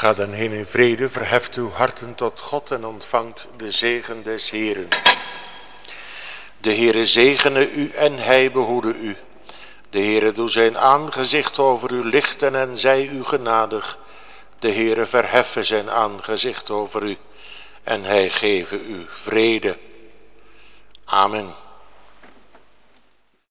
Ga dan heen in vrede, verheft uw harten tot God en ontvangt de zegen des Heren. De Heere zegene u en hij behoede u. De Heere doe zijn aangezicht over u lichten en zij u genadig. De Heere verheffen zijn aangezicht over u en hij geven u vrede. Amen.